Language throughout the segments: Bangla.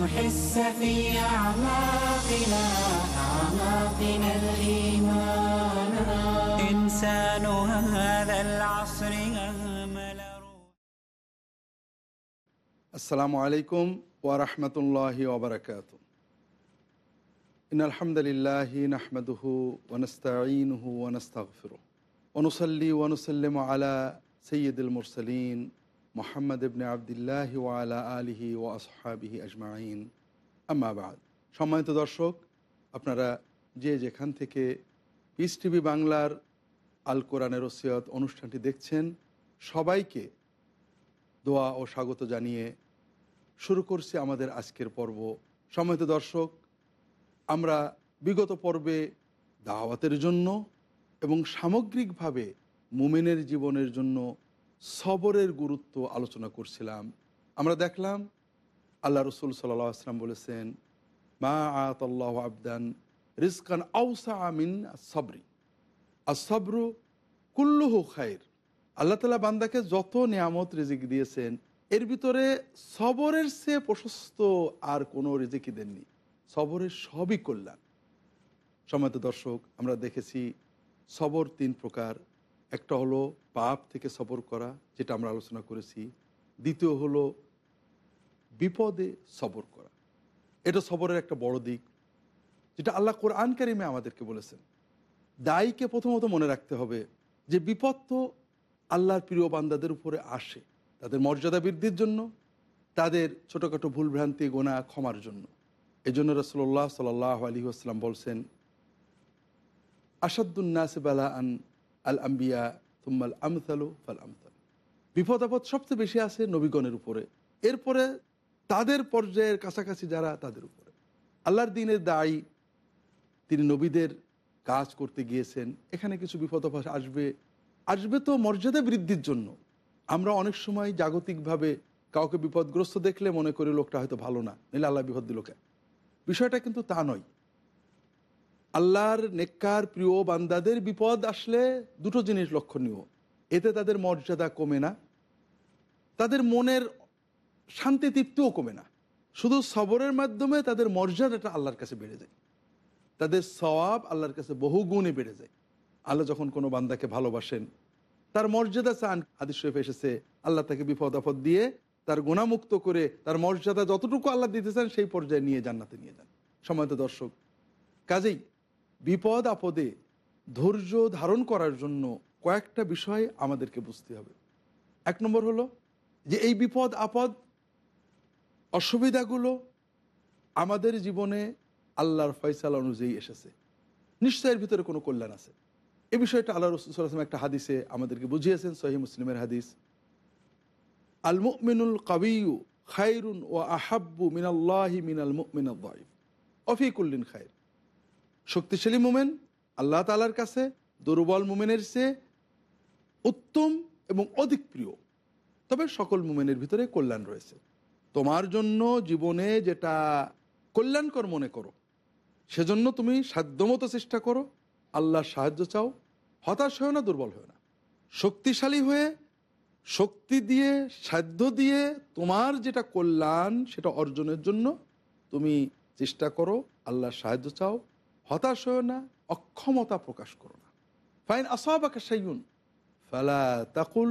نحس في أعماقنا أعماقنا الإيمان. إنسان هذا العصر أهمل السلام عليكم ورحمة الله وبركاته. إن الحمد لله نحمده ونستعينه ونستغفره ونصلي ونسلم على سيد المرسلين মোহাম্মদ ইবনে আবদুল্লাহি ওয়া আলা আলিহি ওয়া আসহাবিহি আজমাইন। আম্মা বাদ। সম্মানিত দর্শক, আপনারা যে যেখান থেকে পিস টিভি বাংলার আল কোরআনের ওসিয়ত অনুষ্ঠানটি দেখছেন, সবাইকে দোয়া ও স্বাগত জানিয়ে শুরু করছি আমাদের আজকের পর্ব। সম্মানিত দর্শক, আমরা বিগত পর্বে দাওয়াতের জন্য এবং সামগ্রিকভাবে মুমিনের জীবনের জন্য সবরের গুরুত্ব আলোচনা করছিলাম। আমরা দেখলাম আল্লাহ রসুল সাল্লাহ আসলাম বলেছেন, মা আতল্লাহ আবদান রিজকান আউসা আমিন সবরি আর সবরু কুল্লুহু খায়ের আল্লাহ তালা বান্দাকে যত নিয়ামত রিজিক দিয়েছেন, এর ভিতরে সবরের সে প্রশস্ত আর কোনো রিজিকই দেননি। সবরের সবই কল্যাণ। সময়ত দর্শক, আমরা দেখেছি সবর তিন প্রকার। একটা হলো পাপ থেকে সবর করা, যেটা আমরা আলোচনা করেছি। দ্বিতীয় হলো বিপদে সবর করা। এটা সবরের একটা বড় দিক, যেটা আল্লাহ কোরআন কারিমে আমাদেরকে বলেছেন। দায়ীকে প্রথমত মনে রাখতে হবে যে বিপদ তো আল্লাহর প্রিয় বান্দাদের উপরে আসে, তাদের মর্যাদা বৃদ্ধির জন্য, তাদের ছোটোখাটো ভুলভ্রান্তি গোনা ক্ষমার জন্য। এই জন্য রসল্লাহ সাল আলী আসলাম বলছেন আসাদুন্নাস বালা আন আল আম্বিয়া তুম্মাল আমতালু ফাল আমতাল বিপদ আপদ সবচেয়ে বেশি আছে নবীগণের উপরে। এরপরে তাদের পর্যায়ের কাছাকাছি যারা, তাদের উপরে। আল্লাহর দিনের দায়ী, তিনি নবীদের কাজ করতে গিয়েছেন। এখানে কিছু বিপদ আপদ আসবে। আসবে তো মর্যাদা বৃদ্ধির জন্য। আমরা অনেক সময় জাগতিকভাবে কাউকে বিপদগ্রস্ত দেখলে মনে করি লোকটা হয়তো ভালো না নিলে আল্লাহ বিপদ দিল বিষয়টা কিন্তু তা নয়। আল্লাহর নেককার প্রিয় বান্দাদের বিপদ আসলে দুটো জিনিস লক্ষণীয়। এতে তাদের মর্যাদা কমে না, তাদের মনের শান্তি তৃপ্তিও কমে না। শুধু সবরের মাধ্যমে তাদের মর্যাদাটা আল্লাহর কাছে বেড়ে যায়। তাদের সওয়াব আল্লাহর কাছে বহু গুণে বেড়ে যায়। আল্লাহ যখন কোনো বান্দাকে ভালোবাসেন, তার মর্যাদা চান। হাদিস শরীফ এসেছে, আল্লাহ তাকে বিপদ আপদ দিয়ে তার গুণামুক্ত করে তার মর্যাদা যতটুকু আল্লাহ দিতে চান, সেই পর্যায়ে নিয়ে জান্নাতে নিয়ে যান। সময়ত দর্শক, কাজেই বিপদ আপদে ধৈর্য ধারণ করার জন্য কয়েকটা বিষয় আমাদেরকে বুঝতে হবে। এক নম্বর হলো যে এই বিপদ আপদ অসুবিধাগুলো আমাদের জীবনে আল্লাহর ফয়সালা অনুযায়ী এসেছে। নিশ্চয়ের ভিতরে কোনো কল্যাণ আছে। এ বিষয়টা আল্লাহ রসুলাম একটা হাদিসে আমাদেরকে বুঝিয়েছেন সহি মুসলিমের হাদিস। আল মুমিনুল কাবিউ খাইরুন ও আহাব্বু মিনাল্লাহি মিনাল মুমিনাল অফিকুল্লিন খায়ের শক্তিশালী মোমেন, আল্লাহ তালার কাছে দুর্বল মোমেনের চেয়ে উত্তম এবং অধিক প্রিয়। তবে সকল মোমেনের ভিতরে কল্যাণ রয়েছে। তোমার জন্য জীবনে যেটা কল্যাণকর মনে করো, সেজন্য তুমি সাধ্যমতো চেষ্টা করো। আল্লাহর সাহায্য চাও, হতাশ হয়েও না, দুর্বল হয়েও না। শক্তিশালী হয়ে, শক্তি দিয়ে, সাধ্য দিয়ে তোমার যেটা কল্যাণ, সেটা অর্জনের জন্য তুমি চেষ্টা করো, আল্লাহর সাহায্য চাও। হতাশ হয়েও না, অক্ষমতা প্রকাশ করো না। ফাইন আসাবাকা সাইয়ুন ফালা তাকুল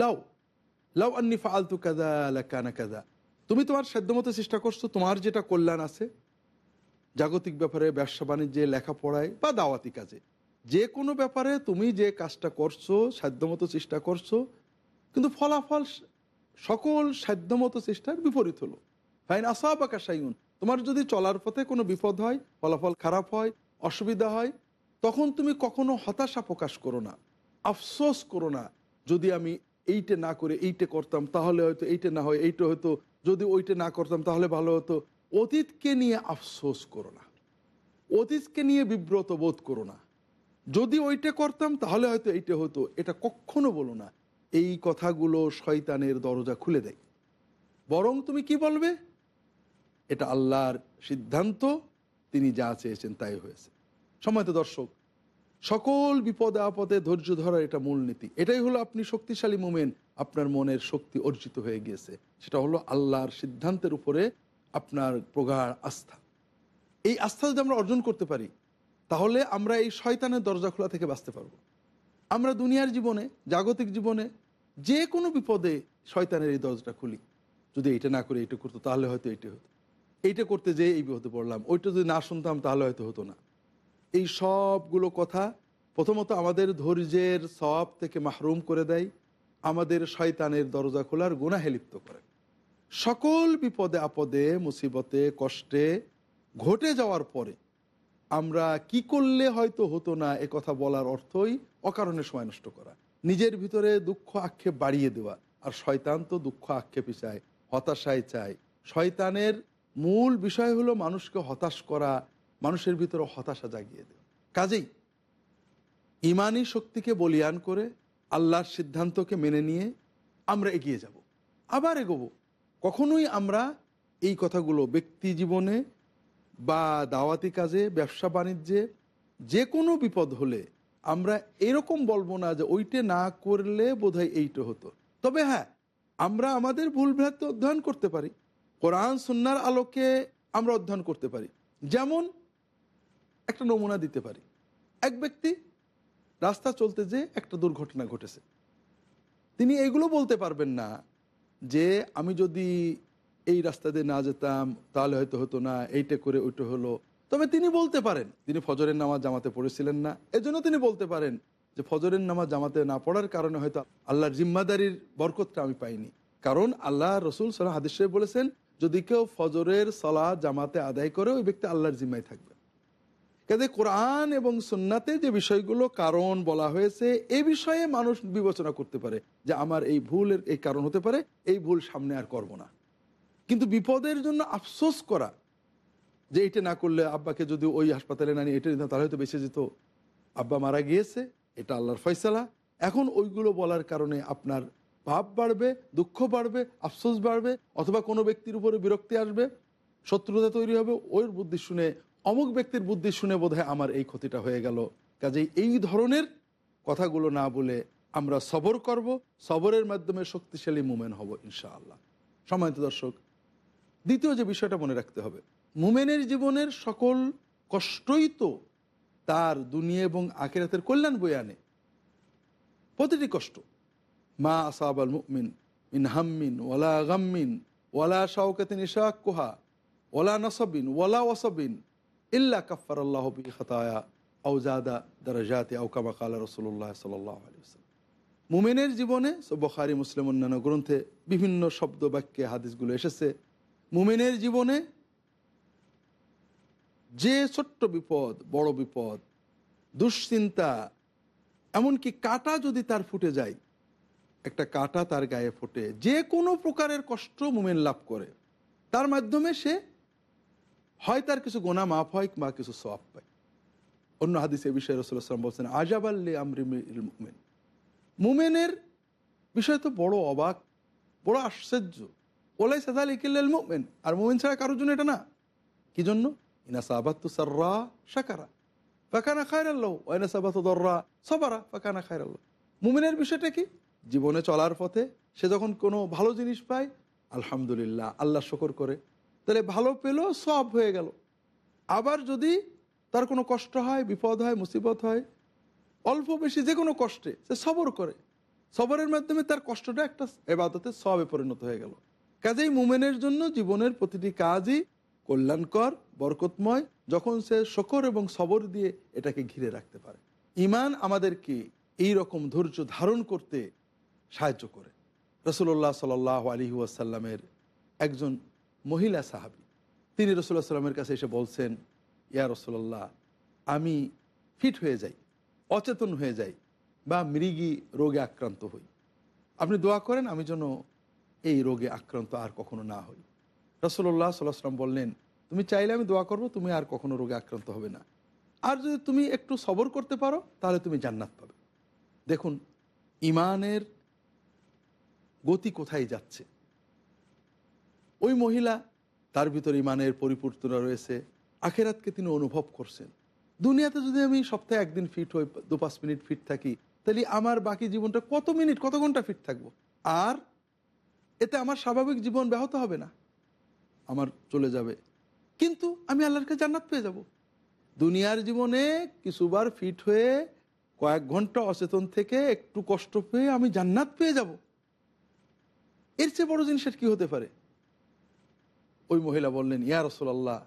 লাউ লাউ আন্নি ফালতু কাদা লাকানা কাদা তুমি তোমার সাধ্যমতো চেষ্টা করছ, তোমার যেটা কল্যাণ আছে, জাগতিক ব্যাপারে, ব্যবসা বাণিজ্যে, লেখাপড়ায় বা দাওয়াতি কাজে। যে কোনো ব্যাপারে তুমি যে কাজটা করছ সাধ্যমতো চেষ্টা করছ, কিন্তু ফলাফল সকল সাধ্যমতো চেষ্টার বিপরীত হলো। ফাইন আসাবাকা সাইউন তোমার যদি চলার পথে কোনো বিপদ হয়, ফলাফল খারাপ হয়, অসুবিধা হয়, তখন তুমি কখনো হতাশা প্রকাশ করো না। আফসোস করো না, যদি আমি এইটা না করে এইটা করতাম, তাহলে হয়তো এইটা না হয়, এইটা হয়তো যদি ওইটা না করতাম, তাহলে ভালো হতো। অতীতকে নিয়ে আফসোস করো না। অতীতকে নিয়ে বিব্রত বোধ করো না। যদি ওইটা করতাম, তাহলে হয়তো এইটা হতো। এটা কখনো বলো না। এই কথাগুলো শয়তানের দরজা খুলে দেয়। বরং তুমি কি বলবে? এটা আল্লাহর সিদ্ধান্ত, তিনি যা চেয়েছেন তাই হয়েছে। সময় তো দর্শক, সকল বিপদে আপদে ধৈর্য ধরার এটা মূলনীতি। এটাই হলো আপনি শক্তিশালী মোমেন, আপনার মনের শক্তি অর্জিত হয়ে গিয়েছে। সেটা হলো আল্লাহর সিদ্ধান্তের উপরে আপনার প্রগাঢ় আস্থা। এই আস্থা যদি আমরা অর্জন করতে পারি, তাহলে আমরা এই শয়তানের দরজা খোলা থেকে বাঁচতে পারব। আমরা দুনিয়ার জীবনে, জাগতিক জীবনে যে কোনো বিপদে শয়তানের এই দরজাটা খুলি। যদি এটা না করে এটা করতো তাহলে হয়তো এইটা হতো। এইটা করতে যেয়ে এই বিপদে পড়লাম, ওইটা যদি না শুনতাম তাহলে হয়তো হতো না। এই সবগুলো কথা প্রথমত আমাদের ধৈর্যের সব থেকে মাহরুম করে দেয়, আমাদের শয়তানের দরজা খোলার গুনাহে লিপ্ত করে। সকল বিপদে, আপদে, মুসিবতে, কষ্টে ঘটে যাওয়ার পরে আমরা কি করলে হয়তো হতো না এ কথা বলার অর্থই অকারণে সময় নষ্ট করা। নিজের ভিতরে দুঃখ, আক্ষেপ বাড়িয়ে দেওয়া। আর শয়তান তো দুঃখ, আক্ষেপই চায় হতাশায় চায়। শয়তানের মূল বিষয় হলো মানুষকে হতাশ করা, মানুষের ভিতরে হতাশা জাগিয়ে দেওয়া। কাজেই ইমানি শক্তিকে বলিয়ান করে আল্লাহর সিদ্ধান্তকে মেনে নিয়ে আমরা এগিয়ে যাব, আবার এগোবো। কখনোই আমরা এই কথাগুলো ব্যক্তি জীবনে বা দাওয়াতি কাজে, ব্যবসা বাণিজ্যে যে কোনো বিপদ হলে আমরা এরকম বলব না যে ওইটা না করলে বোধহয় এইটা হতো। তবে হ্যাঁ আমরা আমাদের ভুল ভ্রান্ত অধ্যয়ন করতে পারি। কোরআন সুন্নার আলোকে আমরা অধ্যয়ন করতে পারি। যেমন একটা নমুনা দিতে পারি। এক ব্যক্তি রাস্তা চলতে যে একটা দুর্ঘটনা ঘটেছে। তিনি এগুলো বলতে পারবেন না যে, আমি যদি এই রাস্তা দিয়ে না যেতাম, তাহলে হয়তো হতো না, এইটা করে ওইটা হলো। তবে তিনি বলতে পারেন, তিনি ফজরের নামাজ জামাতে পড়েছিলেন না। এজন্য তিনি বলতে পারেন যে, ফজরের নামাজ জামাতে না পড়ার কারণে হয়তো আল্লাহর জিম্মাদারির বরকতটা আমি পাইনি। কারণ আল্লাহ রসুল সাল্লাহ হাদিস বলেছেন যদি কেউ ফজরের সলা জামাতে আদায় করে, ওই ব্যক্তি আল্লাহর জিম্মায় থাকবে। কাজে কোরআন এবং সুন্নাতে যে বিষয়গুলো কারণ বলা হয়েছে এই বিষয়ে মানুষ বিবেচনা করতে পারে যে আমার এই ভুলের, এই কারণ হতে পারে, এই ভুল সামনে আর করব না। কিন্তু বিপদের জন্য আফসোস করা, যে এটা না করলে আব্বাকে যদি ওই হাসপাতালে না নিয়ে এটা নিতাম, তাহলে হয়তো বেঁচে যেত। আব্বা মারা গিয়েছে, এটা আল্লাহর ফয়সালা। এখন ওইগুলো বলার কারণে আপনার পাপ বাড়বে, দুঃখ বাড়বে, আফসোস বাড়বে, অথবা কোনো ব্যক্তির উপরে বিরক্তি আসবে, শত্রুতা তৈরি হবে ওই বুদ্ধি শুনে, অমুক ব্যক্তির বুদ্ধি শুনে বোধহয় আমার এই ক্ষতিটা হয়ে গেল। কাজেই এই ধরনের কথাগুলো না বলে আমরা সবর করব, সবরের মাধ্যমে শক্তিশালী মুমেন হব, ইনশাআল্লাহ। সম্মানিত দর্শক, দ্বিতীয় যে বিষয়টা মনে রাখতে হবে, মুমেনের জীবনের সকল কষ্টই তো তার দুনিয়া এবং আখেরাতের কল্যাণ বয়ে আনে। প্রতিটি কষ্ট মা আসাব আল মুমিন মিন হাম্মিন ওয়ালা গাম্মিন ওয়ালা শাওকাতিন ইশাকুহা ওয়ালা নসবিন ওয়ালা ওয়াসবিন ইল্লা কাফার আল্লাহ বি খাতায়া আউজাদা দারাজাতে আউকামা কালা রসুল্লাহ সাল্লাহ আলী মুমেনের জীবনে বখারি, মুসলিম অন্যান্য গ্রন্থে বিভিন্ন শব্দ, বাক্যে হাদিসগুলো এসেছে। মুমেনের জীবনে যে ছোট্ট বিপদ, বড় বিপদ, দুশ্চিন্তা, এমনকি কাটা যদি তার ফুটে যায় একটা কাটা তার গায়ে ফোটে। যে কোনো প্রকারের কষ্ট মুমেন লাভ করে। তার মাধ্যমে সে হয় তার কিছু গোনা মাফ হয় বা কিছু সব পায়। অন্য হাদিসে বিষয়ে রসুলাম বলছেন আজাব আল্লি আমরি মুমেন। মুমেনের বিষয় তো বড় অবাক, বড় আশ্চর্য। ওলাই সাদা লিখিল মুমেন। আর মুমেন ছাড়া কারোর জন্য এটা না। কি জন্য? ইনা সাবাত্তু সাররা সাকারা ফাঁকানা খায়ের আল্লাহ ওয়াইনা সাবাত দররা সবারা। ফাঁকানা খায়ের আল্লাহ মুমেনের বিষয়টা কি? জীবনে চলার পথে সে যখন কোনো ভালো জিনিস পায়, আলহামদুলিল্লাহ, আল্লাহ শকর করে। তাহলে ভালো পেল সব হয়ে গেল। আবার যদি তার কোনো কষ্ট হয়, বিপদ হয়, মুসিবত হয়, অল্প বেশি যে কোনো কষ্টে সে সবর করে। সবরের মাধ্যমে তার কষ্টটা একটা এবাদতে সবে পরিণত হয়ে গেল। কাজেই মুমেনের জন্য জীবনের প্রতিটি কাজই কল্যাণকর, বরকতময়, যখন সে শকর এবং সবর দিয়ে এটাকে ঘিরে রাখতে পারে। ইমান আমাদেরকে এই রকম ধৈর্য ধারণ করতে সাহায্য করে। রসুল্লাহ সাল আলী ওয়াসাল্লামের একজন মহিলা সাহাবি, তিনি রসুল্লাহ সাল্লামের কাছে এসে বলছেন, ইয়া রসুল্লাহ আমি ফিট হয়ে যাই, অচেতন হয়ে যাই বা মৃগী রোগে আক্রান্ত হই। আপনি দোয়া করেন, আমি যেন এই রোগে আক্রান্ত আর কখনো না হই। রসল্লাহ সাল্লাহাম বললেন, তুমি চাইলে আমি দোয়া করব, তুমি আর কখনো রোগে আক্রান্ত হবে না। আর যদি তুমি একটু সবর করতে পারো, তাহলে তুমি জান্নাত পাবে। দেখুন, ইমানের গতি কোথায় যাচ্ছে? ওই মহিলা, তার ভিতর ইমানের পরিপূর্ণতা রয়েছে, আখেরাতকে তিনি অনুভব করছেন। দুনিয়াতে যদি আমি সপ্তাহে একদিন ফিট হই, দু পাঁচ মিনিট ফিট থাকি, তাহলে আমার বাকি জীবনটা কত মিনিট, কত ঘণ্টা ফিট থাকব? আর এতে আমার স্বাভাবিক জীবন ব্যাহত হবে না। আমার চলে যাবে। কিন্তু আমি আল্লাহর কাছে জান্নাত পেয়ে যাব। দুনিয়ার জীবনে কিছুবার ফিট হয়ে কয়েক ঘণ্টা অচেতন থেকে একটু কষ্ট পেয়ে আমি জান্নাত পেয়ে যাব। এর চেয়ে বড় জিনিসের কি হতে পারে? ওই মহিলা বললেন, ইয়া রসোল্লাহ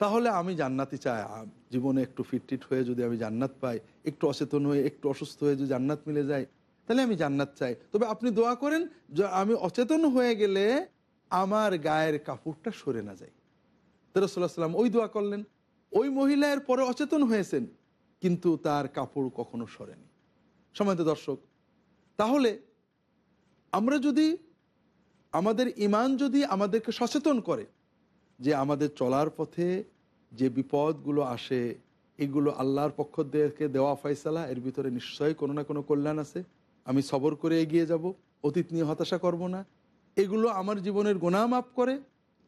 তাহলে আমি জান্নাতি চাই। জীবনে একটু ফিট টিট হয়ে যদি আমি জান্নাত পাই, একটু অচেতন হয়ে, একটু অসুস্থ হয়ে যদি জান্নাত মিলে যায় তাহলে আমি জান্নাত চাই। তবে আপনি দোয়া করেন, যে আমি অচেতন হয়ে গেলে আমার গায়ের কাপড়টা সরে না যায়। তো রসুল্লাহ সাল্লাম ওই দোয়া করলেন। ওই মহিলা এর পরে অচেতন হয়েছেন, কিন্তু তার কাপড় কখনো সরেনি। সময়ত দর্শক, তাহলে আমরা যদি আমাদের ইমান যদি আমাদেরকে সচেতন করে যে আমাদের চলার পথে যে বিপদগুলো আসে, এগুলো আল্লাহর পক্ষ থেকে দেওয়া ফয়সালা, এর ভিতরে নিশ্চয়ই কোনো না কোনো কল্যাণ আছে। আমি সবর করে এগিয়ে যাব, অতীত নিয়ে হতাশা করব না। এগুলো আমার জীবনের গোনা মাপ করে,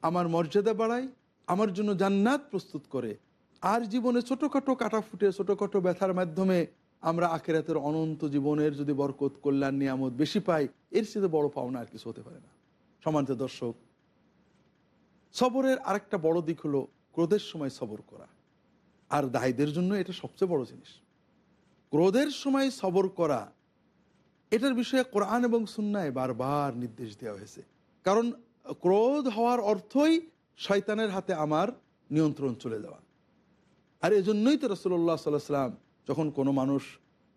আমার মর্যাদা বাড়ায়, আমার জন্য জান্নাত প্রস্তুত করে। আর জীবনে ছোটোখাটো কাটা ফুটে, ছোটোখাটো ব্যথার মাধ্যমে আমরা আখেরাতের অনন্ত জীবনের যদি বরকত, কল্যাণ, নিয়ামত বেশি পাই, এর সাথে বড় পাওনা আর কিছু হতে পারে না। সমান্ত দর্শক, সবরের আরেকটা বড় দিক হলো ক্রোধের সময় সবর করা। আর দায়ীদের জন্য এটা সবচেয়ে বড় জিনিস। ক্রোধের সময় সবর করা, এটার বিষয়ে কোরআন এবং সুন্নায় বারবার নির্দেশ দেওয়া হয়েছে। কারণ ক্রোধ হওয়ার অর্থই শয়তানের হাতে আমার নিয়ন্ত্রণ চলে যাওয়া। আর এজন্যই তো রসল্লাহ সাল্লাহ সাল্লাম যখন কোনো মানুষ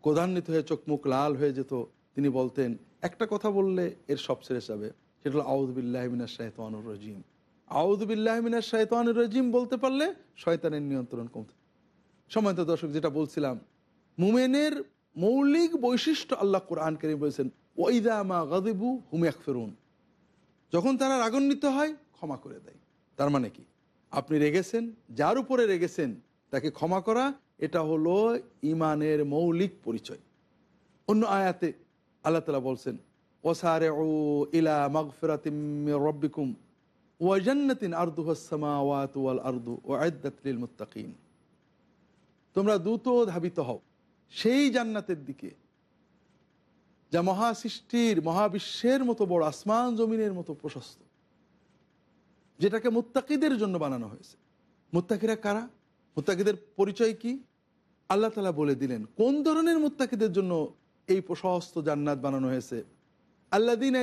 ক্রোধান্বিত হয়ে চোখ মুখ লাল হয়ে যেত, তিনি বলতেন, একটা কথা বললে এর সব ছেড়ে যাবে। সেটা হলো আউদবিল্লাহমিনা শাহতানুর রাজিম। আউদবিল্লাহমিনা শাহতানুর রাজিম বলতে পারলে শয়তানের নিয়ন্ত্রণ কমতে সময়ত দর্শক, যেটা বলছিলাম, মুমেনের মৌলিক বৈশিষ্ট্য আল্লাহ কোরআন করিম বলেছেন ওইদা মা গাদিবু হুমিয়াক ফেরুন যখন তারা রাগান্বিত হয়, ক্ষমা করে দেয়। তার মানে কি? আপনি রেগেছেন, যার উপরে রেগেছেন, তাকে ক্ষমা করা, এটা হলো ইমানের মৌলিক পরিচয়। অন্য আয়াতে আল্লাহ তালা বলছেন ওসারে ও ইলা মাগফিরাতিম রব্বিকুম ওয়াজান্নাতিন আরদুহাসসামাওয়াতু ওয়াল আরদু মুত্তাকিন তোমরা দ্রুত ধাবিত হও। সেই জান্নাতের দিকে, যা মহাসৃষ্টির, মহাবিশ্বের মতো বড় আসমান জমিনের মতো প্রশস্ত, যেটাকে মুত্তাকিদের জন্য বানানো হয়েছে। মুত্তাকিরা কারা? মুত্তাকিদের পরিচয় কি? আল্লাহ তালা বলে দিলেন, কোন ধরনের মুত্তাকিদের জন্য এই প্রশস্ত জান্নাত বানানো হয়েছে? আল্লাদিন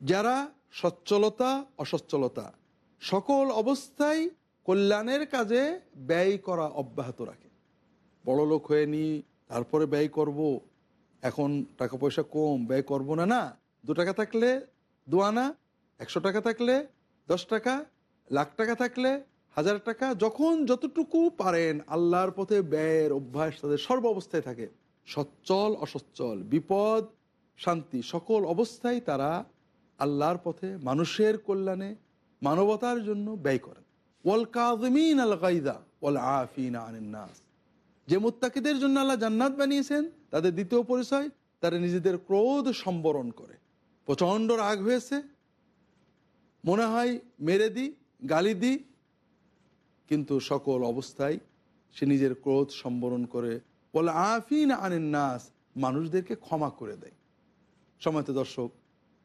যারা সচ্ছলতা, অসচ্ছলতা, সকল অবস্থায় কল্যাণের কাজে ব্যয় করা অব্যাহত রাখে। বড় লোক হয়ে নি, তারপরে ব্যয় করব। এখন টাকা পয়সা কম, ব্যয় করব না না। দু টাকা থাকলে দু আনা একশো টাকা থাকলে দশ টাকা, লাখ টাকা থাকলে হাজার টাকা, যখন যতটুকু পারেন আল্লাহর পথে ব্যয়ের অভ্যাস তাদের সর্ব অবস্থায় থাকে। সচ্ছল, অসচ্ছল, বিপদ, শান্তি, সকল অবস্থায় তারা আল্লাহর পথে মানুষের কল্যাণে, মানবতার জন্য ব্যয় করেন। ওয়াল কাজমিন আল গাইদা ওয়াল আফিন আনিন নাস। যে মুত্তাকিদের জন্য আল্লাহ জান্নাত বানিয়েছেন, তাদের দ্বিতীয় পরিচয়, তারা নিজেদের ক্রোধ সম্বরণ করে। প্রচণ্ড রাগ হয়েছে। মনে হয় মেরে দিই গালি দিই কিন্তু সকল অবস্থায় সে নিজের ক্রোধ সম্বরণ করে বলে আফিন আনেন নাস মানুষদেরকে ক্ষমা করে দেয়। সময়ত দর্শক,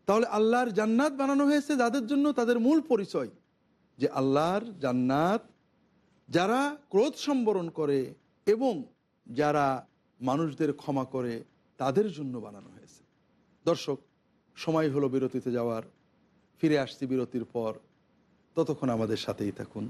তাহলে আল্লাহর জান্নাত বানানো হয়েছে যাদের জন্য তাদের মূল পরিচয়? যে আল্লাহর জান্নাত যারা ক্রোধ সম্বরণ করে এবং যারা মানুষদের ক্ষমা করে তাদের জন্য বানানো হয়েছে। দর্শক, সময় হলো বিরতিতে যাওয়ার। ফিরে আসছি বিরতির পর। ততক্ষণ আমাদের সাথেই থাকুন।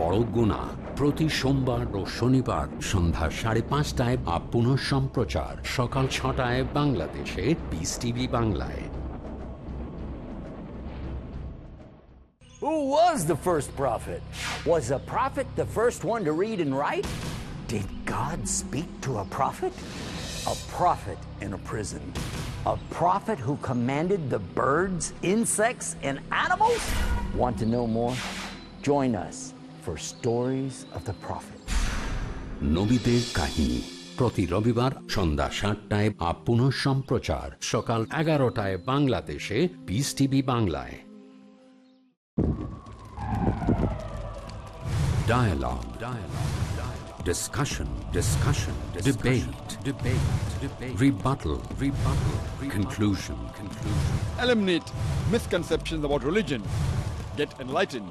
বড় গুণা প্রতি সোমবার ও শনিবার সন্ধ্যা সাড়ে পাঁচটায় বা পুনঃ সম্প্রচার সকাল ছটায় বাংলাদেশে পিস টিভি বাংলায় Who was the first prophet? Was a prophet the first one to read and write? Did God speak to a prophet? A prophet in a prison. A prophet who commanded the birds, insects, and animals? Want to know more? Join us for Stories of the Prophet. নবীদের কাহিনী প্রতি রবিবার সন্ধ্যা সাতটায় বা পুনঃ সম্প্রচার সকাল এগারোটায় বাংলাদেশে পিস টিভি বাংলায় Dialogue. Dialogue. Dialogue. Discussion. Discussion. Debate. Debate. Debate. Rebuttal. Rebuttal. Conclusion. Conclusion. eliminate misconceptions about religion, get enlightened.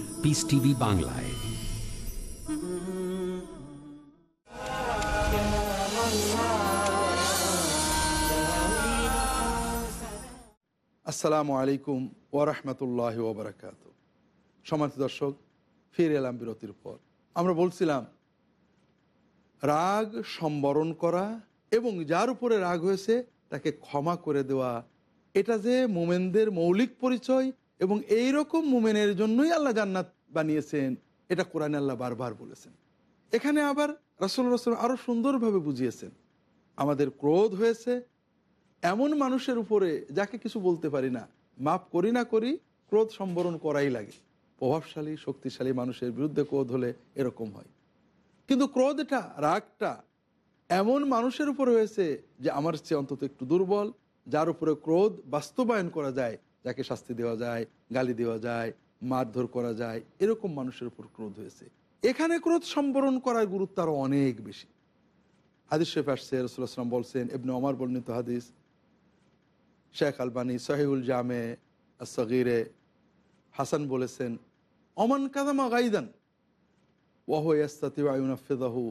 Piece TV বাংলায় আসসালামু আলাইকুম ওরহমতুল্লাহ ওবরাকাত সমাজ দর্শক, ফিরে এলাম বিরতির পর। আমরা বলছিলাম, রাগ সম্বরণ করা এবং যার উপরে রাগ হয়েছে তাকে ক্ষমা করে দেওয়া, এটা যে মোমেনদের মৌলিক পরিচয় এবং এই রকম মোমেনের জন্যই আল্লাহ জান্নাত বানিয়েছেন। এটা কোরআনে আল্লাহ বারবার বলেছেন। এখানে আবার রসুল রসুল আরও সুন্দরভাবে বুঝিয়েছেন। আমাদের ক্রোধ হয়েছে, এমন মানুষের উপরে যাকে কিছু বলতে পারি না মাপ করি না করি, ক্রোধ সম্বরণ করাই লাগে। প্রভাবশালী, শক্তিশালী মানুষের বিরুদ্ধে ক্রোধ হলে এরকম হয়। কিন্তু ক্রোধটা রাগটা এমন মানুষের উপরে হয়েছে যে আমার চেয়ে অন্তত একটু দুর্বল, যার উপরে ক্রোধ বাস্তবায়ন করা যায় যাকে শাস্তি দেওয়া যায়, গালি দেওয়া যায়, মারধর করা যায়, এরকম মানুষের উপর ক্রোধ হয়েছে। এখানে ক্রোধ সম্বরণ করার গুরুত্ব আরও অনেক বেশি। হাদিস শেফ আসছে রসুলাম বলছেন এমনি অমর বর্ণিত হাদিস। শেখ আলবানী সাহিউল জামে সগিরে হাসান বলেছেন অমান কাদামা গাইদান ওয়াহু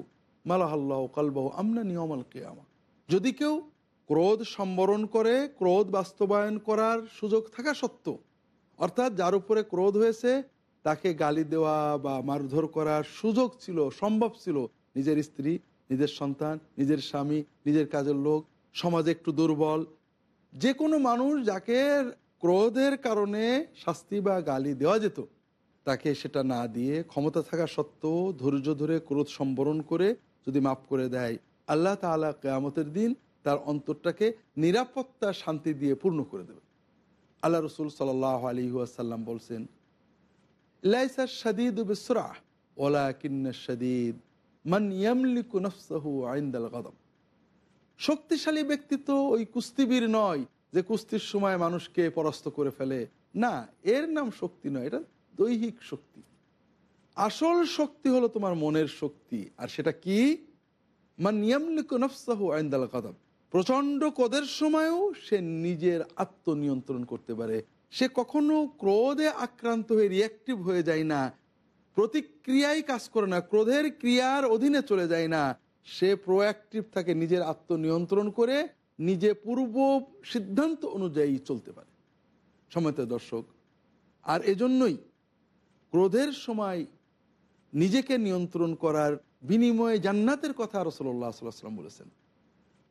মালাহাল্লাহ কালবাহু আমনা নিয়মাল কেয়ামা। যদি কেউ ক্রোধ সম্বরণ করে, ক্রোধ বাস্তবায়ন করার সুযোগ থাকা সত্ত্বেও, অর্থাৎ যার উপরে ক্রোধ হয়েছে, তাকে গালি দেওয়া বা মারধর করার সুযোগ ছিল, সম্ভব ছিল। নিজের স্ত্রী, নিজের সন্তান, নিজের স্বামী, নিজের কাজের লোক, সমাজে একটু দুর্বল। যে কোনো মানুষ যাকে ক্রোধের কারণে শাস্তি বা গালি দেওয়া যেত, তাকে সেটা না দিয়ে ক্ষমতা থাকা সত্ত্বেও ধৈর্য ধরে ক্রোধ সম্বরণ করে যদি মাফ করে দেয়, আল্লাহ তালা কেয়ামতের দিন তার অন্তরটাকে নিরাপত্তা শান্তি দিয়ে পূর্ণ করে দেবে। আল্লাহ রসুল সাল আলী আসাল্লাম বলছেন, লাইসা শাদিদ বিসরা ওলা কিন্না শাদিদ, মান ইয়ামলিকু নফসাহু আইন্দাল গদম শক্তিশালী ব্যক্তি তো ওই কুস্তিবীর নয় যে কুস্তির সময় মানুষকে পরাস্ত করে ফেলে। না, এর নাম শক্তি নয়, এটা দৈহিক শক্তি। আসল শক্তি হলো তোমার মনের শক্তি, আর সেটা কি? মান নিয়ামলিক নফসাহু আইন্দাল কাদাম প্রচণ্ড কদের সময়ও সে নিজের আত্মনিয়ন্ত্রণ করতে পারে। সে কখনো ক্রোধে আক্রান্ত হয়ে রিয়াক্টিভ হয়ে যায় না, প্রতিক্রিয়াই কাজ করে না, ক্রোধের ক্রিয়ার অধীনে চলে যায় না। সে প্রোঅ্যাক্টিভ থাকে নিজের আত্মনিয়ন্ত্রণ করে নিজে পূর্ব সিদ্ধান্ত অনুযায়ী চলতে পারে। সময়ত দর্শক, আর এজন্যই ক্রোধের সময় নিজেকে নিয়ন্ত্রণ করার বিনিময়ে জান্নাতের কথা রসল্লাহ সাল্লাম বলেছেন।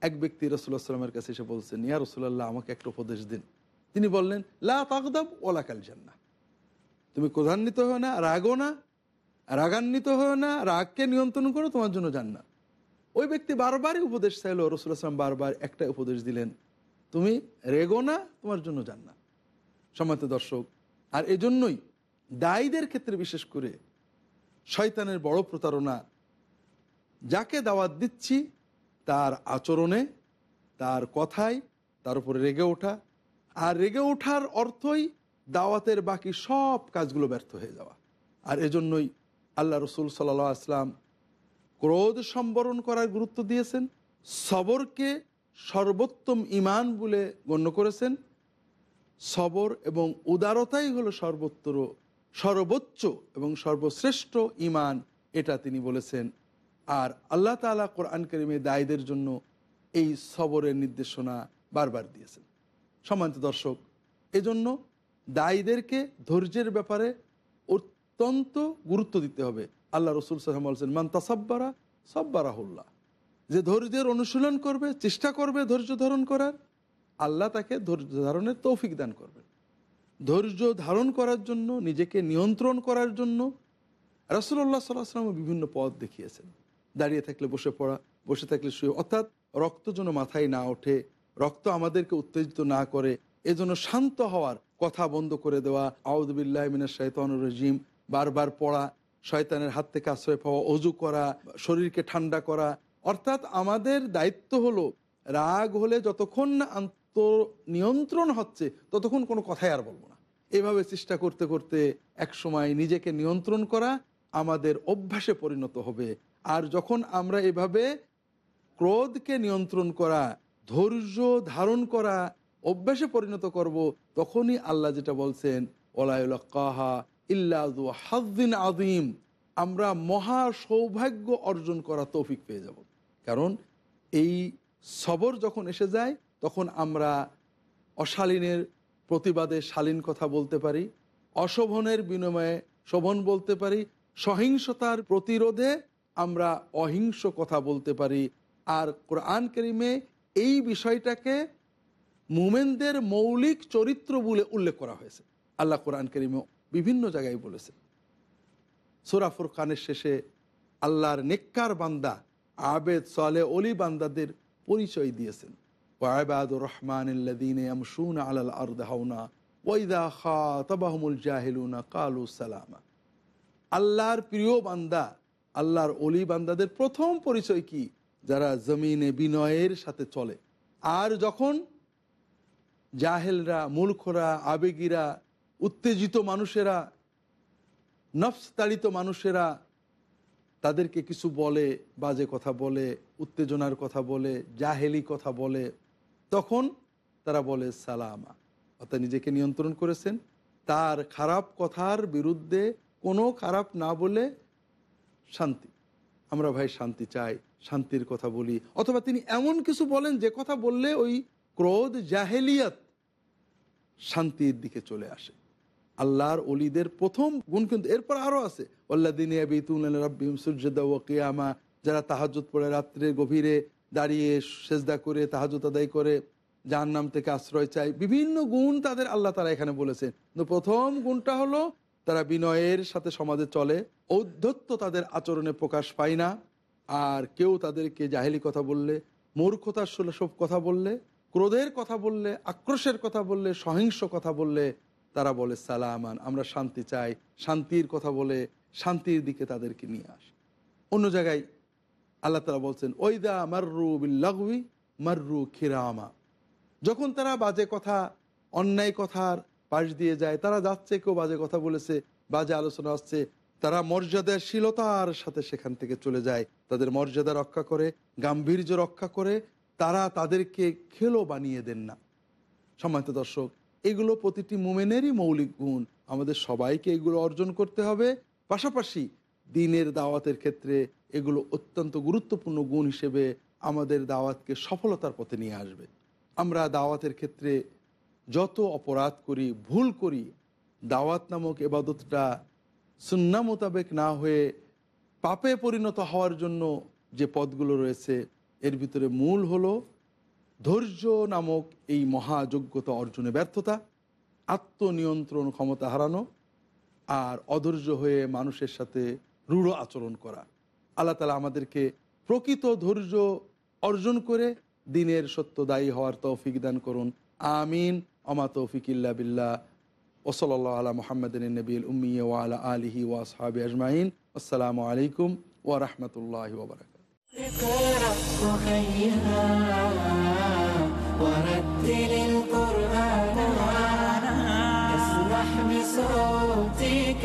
এক ব্যক্তি রসুল্লাহ সাল্লামের কাছে এসে বলছেন ইয়া রসুল্লাহ আমাকে একটা উপদেশ দিন। তিনি বললেন, লা তাকদাব ওলাকাল জান্না তুমি ক্রধান্বিত হও না, রাগও না, রাগান্বিত হও না, রাগকে নিয়ন্ত্রণ করো, তোমার জন্য জান্নাত ওই ব্যক্তি বারবারই উপদেশ চাইলো রসুল আসলাম বারবার একটা উপদেশ দিলেন, তুমি রেগো না, তোমার জন্য জান্নাত সম্মানিত দর্শক, আর এজন্যই দায়ীদের ক্ষেত্রে বিশেষ করে শয়তানের বড় প্রতারণা, যাকে দাওয়াত দিচ্ছি তার আচরণে, তার কথায়, তার উপরে রেগে ওঠা। আর রেগে ওঠার অর্থই দাওয়াতের বাকি সব কাজগুলো ব্যর্থ হয়ে যাওয়া। আর এজন্যই আল্লাহ রসুল সাল্লা আসলাম ক্রোধ সম্বরণ করার গুরুত্ব দিয়েছেন, সবরকে সর্বোত্তম ইমান বলে গণ্য করেছেন। সবর এবং উদারতাই হলো সর্বোত্তর, সর্বোচ্চ এবং সর্বশ্রেষ্ঠ ইমান এটা তিনি বলেছেন। আর আল্লাহ তালা কোরআন করিমে দায়ীদের জন্য এই সবরের নির্দেশনা বারবার দিয়েছেন। সম্মানিত দর্শক, এজন্য দায়ীদেরকে ধৈর্যের ব্যাপারে অত্যন্ত গুরুত্ব দিতে হবে। আল্লাহ রসুল সাল্লাম বলছেন, মান তাসাব্বারা সব্বারাহুল্লাহ যে ধৈর্যের অনুশীলন করবে, চেষ্টা করবে ধৈর্য ধারণ করার, আল্লাহ তাকে ধৈর্য ধারণের তৌফিক দান করবেন। ধৈর্য ধারণ করার জন্য, নিজেকে নিয়ন্ত্রণ করার জন্য রাসুল্লাহ সাল্লাহাম বিভিন্ন পথ দেখিয়েছেন। দাঁড়িয়ে থাকলে বসে পড়া, বসে থাকলে শুয়ে, অর্থাৎ রক্ত যেন মাথায় না ওঠে, রক্ত আমাদেরকে উত্তেজিত না করে, এজন্য শান্ত হওয়ার কথা বন্ধ করে দেওয়া আউদুবিল্লাহ মিনা শৈতানুর রাজিম, বারবার পড়া, শয়তানের হাত থেকে আশ্রয় পাওয়া, অজু করা, শরীরকে ঠান্ডা করা, অর্থাৎ আমাদের দায়িত্ব হলো রাগ হলে যতক্ষণ না আন্ত নিয়ন্ত্রণ হচ্ছে, ততক্ষণ কোনো কথাই আর বলব না। এভাবে চেষ্টা করতে করতে এক সময় নিজেকে নিয়ন্ত্রণ করা আমাদের অভ্যাসে পরিণত হবে। আর যখন আমরা এভাবে ক্রোধকে নিয়ন্ত্রণ করা, ধৈর্য ধারণ করা, অভ্যাসে পরিণত করব, তখনই আল্লাহ যেটা বলছেন ওলায়ুল্লাহ হাদ্দিন আদিম আমরা মহা সৌভাগ্য অর্জন করা তৌফিক পেয়ে যাব। কারণ এই সবর যখন এসে যায়, তখন আমরা অশালীনের প্রতিবাদে শালীন কথা বলতে পারি, অশোভনের বিনিময়ে শোভন বলতে পারি, সহিংসতার প্রতিরোধে আমরা অহিংস কথা বলতে পারি। আর কোরআন করিমে এই বিষয়টাকে মুমেনদের মৌলিক চরিত্র বলে উল্লেখ করা হয়েছে। আল্লাহ কোরআন করিমে বিভিন্ন জায়গায় বলেছে। সুরাফুর খানের শেষে আল্লাহর নেককার বান্দা, আবেদ সালে অলি বান্দাদের পরিচয় দিয়েছেন। ওয়াবাদুর রহমান আলাল আরদাহাউনা ওয়াইদা খা তবাহমুল জাহিলুনা কালু সালামা। আল্লাহর প্রিয় বান্দা আল্লাহর অলি বান্দাদের প্রথম পরিচয় কি? যারা জমিনে বিনয়ের সাথে চলে। আর যখন জাহেলরা, মূর্খরা, আবেগীরা, উত্তেজিত মানুষেরা নফস তাড়িত মানুষেরা তাদেরকে কিছু বলে, বাজে কথা বলে, উত্তেজনার কথা বলে, জাহেলি কথা বলে, তখন তারা বলে সালামা। অর্থাৎ নিজেকে নিয়ন্ত্রণ করেছেন। তার খারাপ কথার বিরুদ্ধে কোনো খারাপ না বলে শান্তি। আমরা ভাই শান্তি চাই, শান্তির কথা বলি। অথবা তিনি এমন কিছু বলেন যে কথা বললে ওই ক্রোধ, জাহেলিয়াত শান্তির দিকে চলে আসে। আল্লাহর অলিদের প্রথম গুণ কিন্তু এরপর আরও আছে। দিন কিয়ামা, যারা তাহাজুত পড়ে রাত্রে গভীরে দাঁড়িয়ে সেজদা করে তাহাজুত আদায় করে যার নাম থেকে আশ্রয় চাই বিভিন্ন গুণ তাদের আল্লাহ তারা এখানে বলেছেন। প্রথম গুণটা হলো তারা বিনয়ের সাথে সমাজে চলে। ঔদ্ধত্য তাদের আচরণে প্রকাশ পায় না। আর কেউ তাদেরকে জাহেলি কথা বললে, মূর্খতার সব কথা বললে, ক্রোধের কথা বললে, আক্রোশের কথা বললে, সহিংস কথা বললে তারা বলে, সালামান, আমরা শান্তি চাই। শান্তির কথা বলে, শান্তির দিকে তাদেরকে নিয়ে আস। অন্য জায়গায় আল্লাহ তালা বলছেন, ওইদা মার্রু বিল্লাগুই মার্রু খিরামা। যখন তারা বাজে কথা, অন্যায় কথার পাশ দিয়ে যায়, তারা যাচ্ছে, কেউ বাজে কথা বলেছে, বাজে আলোচনা আসছে তারা মর্যাদাশীলতার সাথে সেখান থেকে চলে যায়। তাদের মর্যাদা রক্ষা করে, গাম্ভীর্য রক্ষা করে, তারা তাদেরকে খেলো বানিয়ে দেন না। সম্মানিত দর্শক, এগুলো প্রতিটি মোমেনেরই মৌলিক গুণ। আমাদের সবাইকে এগুলো অর্জন করতে হবে। পাশাপাশি দিনের দাওয়াতের ক্ষেত্রে এগুলো অত্যন্ত গুরুত্বপূর্ণ গুণ হিসেবে আমাদের দাওয়াতকে সফলতার পথে নিয়ে আসবে। আমরা দাওয়াতের ক্ষেত্রে যত অপরাধ করি, ভুল করি, দাওয়াত নামক এবাদতটা সুন্না মোতাবেক না হয়ে পাপে পরিণত হওয়ার জন্য যে পদগুলো রয়েছে, এর ভিতরে মূল হলো ধৈর্য নামক এই মহাযোগ্যতা অর্জনে ব্যর্থতা, আত্মনিয়ন্ত্রণ ক্ষমতা হারানো, আর অধৈর্য হয়ে মানুষের সাথে রূঢ় আচরণ করা। আল্লাহ তালা আমাদেরকে প্রকৃত ধৈর্য অর্জন করে দিনের সত্যদায়ী হওয়ার তৌফিক দান করুন। আমিন। অমা তৌফিক ইল্লা বিল্লাহ ওসলাল্লাহ আলা মোহাম্মদিন নবীল উম্মি ওয়ালা আলিহি ওয়াসহাবি আজমাইন আসসালামু আলাইকুম ওরহমতুল্লাহ ওবরাকাত اقرأ وخيها ورتل القرآن اسمح بصوتك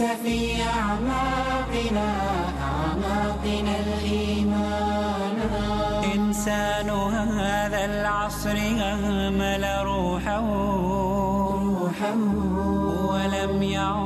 لنحس في أعماقنا أعماقنا الإيمان. إنسان هذا العصر أهمل روحه. ولم يعد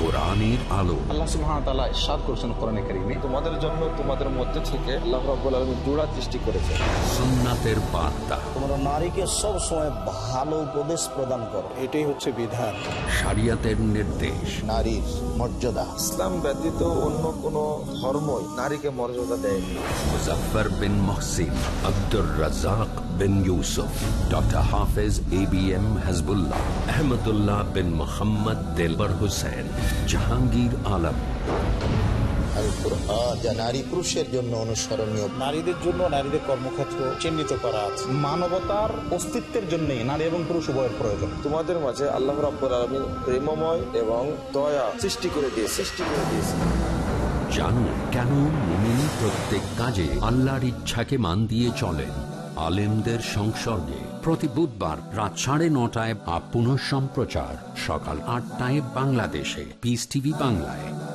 কোরআনের আলো। আল্লাহ সুবহানাহু ওয়া তাআলা ইরশাদ করেছেন কোরআনে কারীমে। তোমাদের জন্য তোমাদের মধ্যে থেকে আল্লাহ রাব্বুল আলামিন জোড়া সৃষ্টি করেছেন। সুন্নাতের বার্তা। তোমরা নারীকে সব সময় ভালো উপদেশ প্রদান করো। এটাই হচ্ছে বিধান। শরিয়তের নির্দেশ। নারীর মর্যাদা। ইসলাম ব্যতীত অন্য কোন ধর্মই নারীকে মর্যাদা দেয়নি। Muzaffar bin Mohsin Abdur Razzak bin Yusuf doctor Hafez A B M Hasbullah Ahmadullah bin Mohammad Delwar Hossain. Jahangir Alam. Al Quran যা নারী পুরুষের জন্য অনুসরণীয়। নারীদের জন্য নারীদের কর্মক্ষেত্র চিহ্নিত করা আছে। মানবতার অস্তিত্বের জন্য নারী এবং পুরুষ উভয়ের প্রয়োজন। তোমাদের মাঝে আল্লাহ রাব্বুল আলামিন প্রেমময় এবং দয়া সৃষ্টি করে দিয়ে সৃষ্টি করে দিয়েছে। জানুন কেন মুমিন প্রত্যেক কাজে আল্লাহর ইচ্ছাকে মান দিয়ে চলেন আলেমদের সংসর্গে। প্রতি বুধবার রাত সাড়ে নটায় বা পুনঃ সম্প্রচার সকাল আটটায় বাংলাদেশে। পিস টিভি বাংলায়।